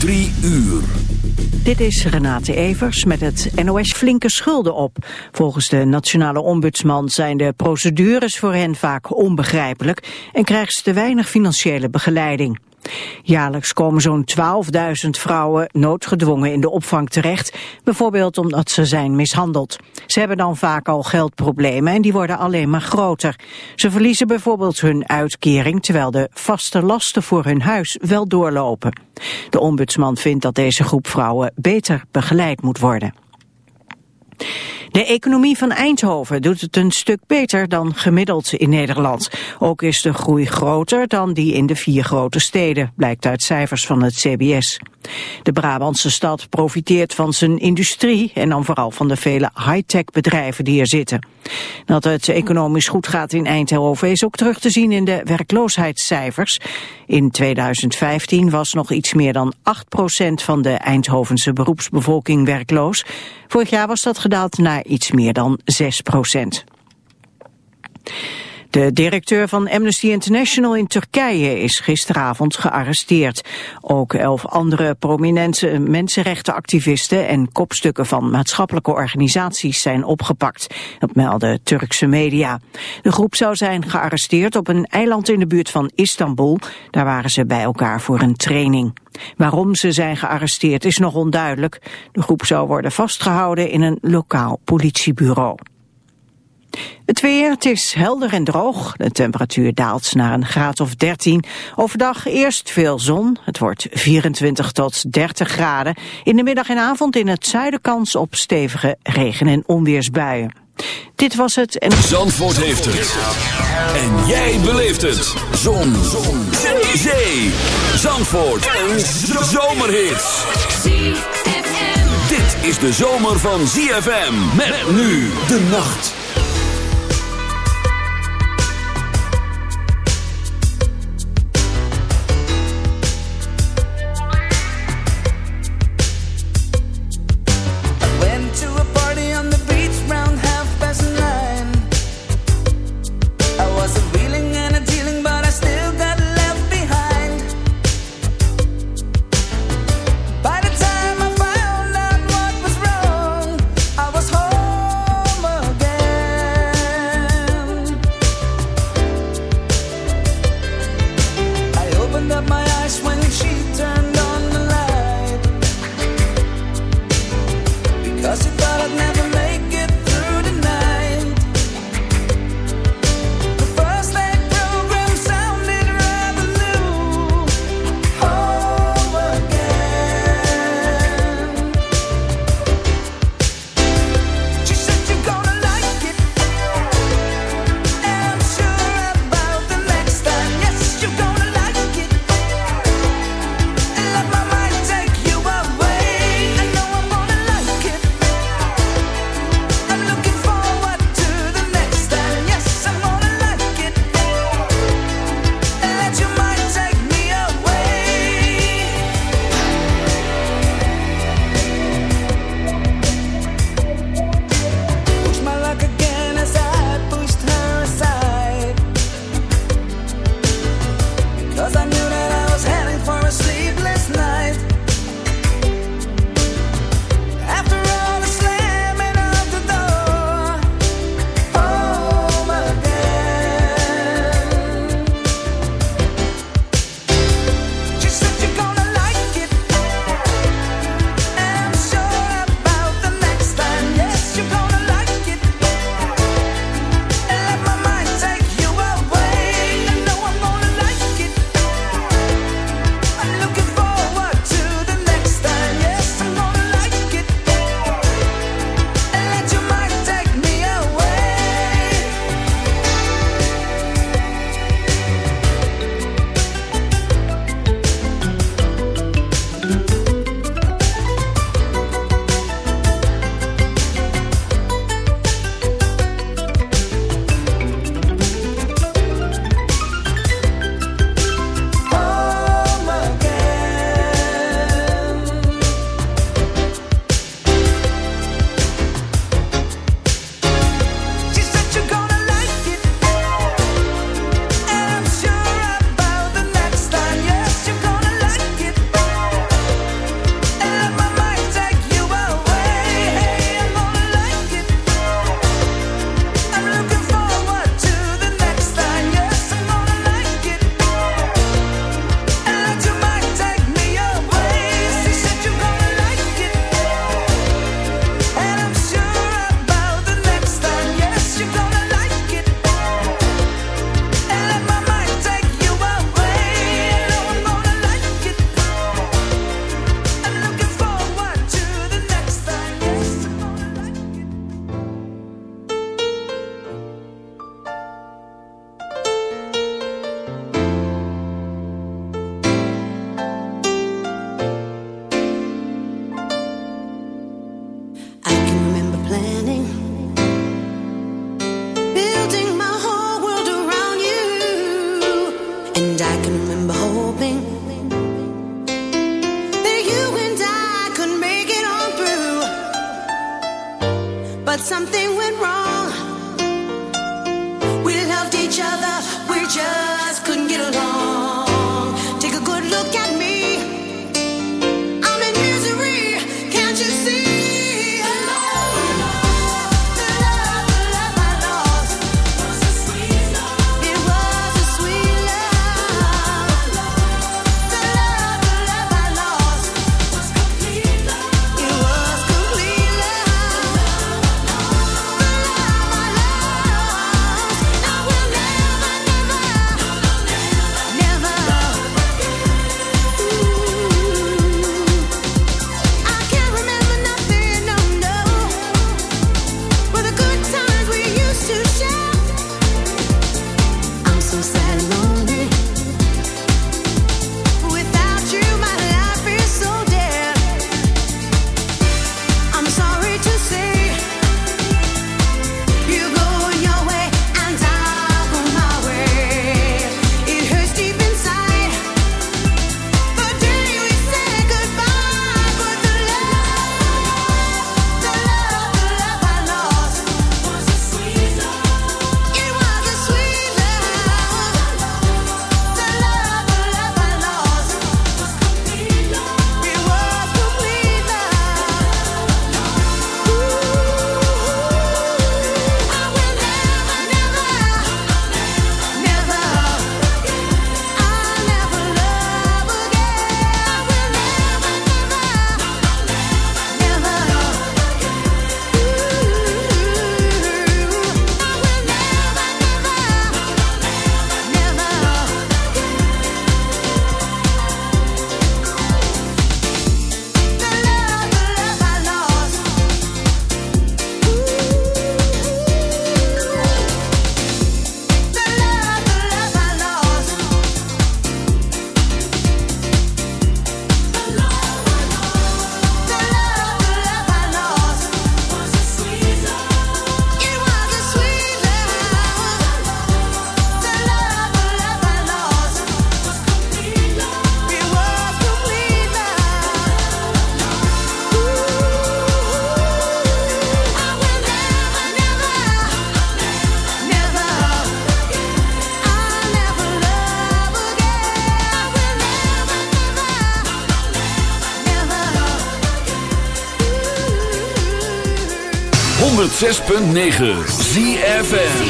Drie uur. Dit is Renate Evers met het NOS flinke schulden op. Volgens de nationale ombudsman zijn de procedures voor hen vaak onbegrijpelijk en krijgen ze te weinig financiële begeleiding. Jaarlijks komen zo'n 12.000 vrouwen noodgedwongen in de opvang terecht, bijvoorbeeld omdat ze zijn mishandeld. Ze hebben dan vaak al geldproblemen en die worden alleen maar groter. Ze verliezen bijvoorbeeld hun uitkering, terwijl de vaste lasten voor hun huis wel doorlopen. De ombudsman vindt dat deze groep vrouwen beter begeleid moet worden. De economie van Eindhoven doet het een stuk beter dan gemiddeld in Nederland. Ook is de groei groter dan die in de vier grote steden, blijkt uit cijfers van het CBS. De Brabantse stad profiteert van zijn industrie en dan vooral van de vele high-tech bedrijven die er zitten. Dat het economisch goed gaat in Eindhoven is ook terug te zien in de werkloosheidscijfers. In 2015 was nog iets meer dan 8% van de Eindhovense beroepsbevolking werkloos. Vorig jaar was dat gedaald naar iets meer dan 6%. De directeur van Amnesty International in Turkije is gisteravond gearresteerd. Ook elf andere prominente mensenrechtenactivisten en kopstukken van maatschappelijke organisaties zijn opgepakt. Dat melden Turkse media. De groep zou zijn gearresteerd op een eiland in de buurt van Istanbul. Daar waren ze bij elkaar voor een training. Waarom ze zijn gearresteerd is nog onduidelijk. De groep zou worden vastgehouden in een lokaal politiebureau. Het weer, het is helder en droog. De temperatuur daalt naar een graad of 13. Overdag eerst veel zon. Het wordt 24 tot 30 graden. In de middag en avond in het zuiden kans op stevige regen- en onweersbuien. Dit was het en... Zandvoort heeft het. En jij beleeft het. Zon. zon. Zee. Zandvoort. Een zomerhit. Dit is de zomer van ZFM. Met nu de nacht. 106.9 ZFN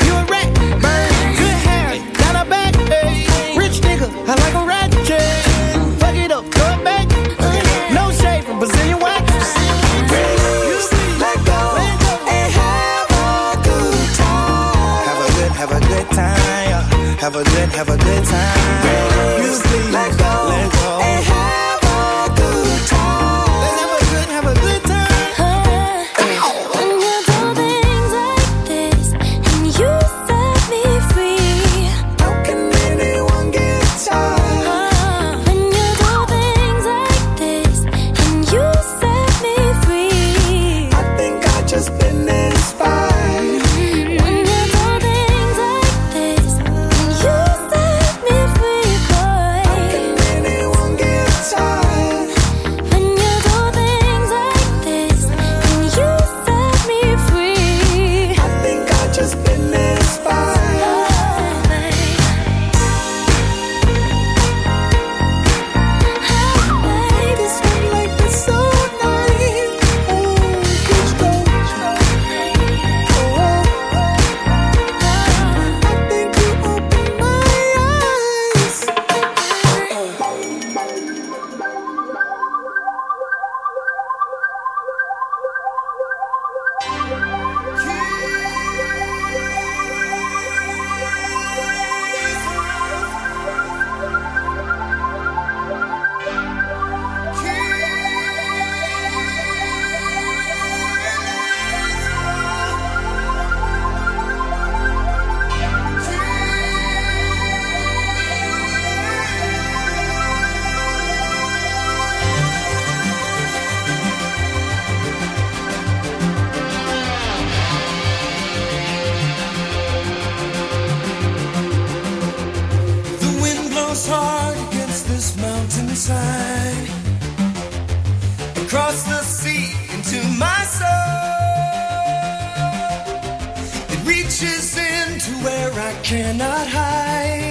have a good, time. Cannot hide.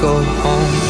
go home.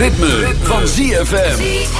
ritme, van ZFM.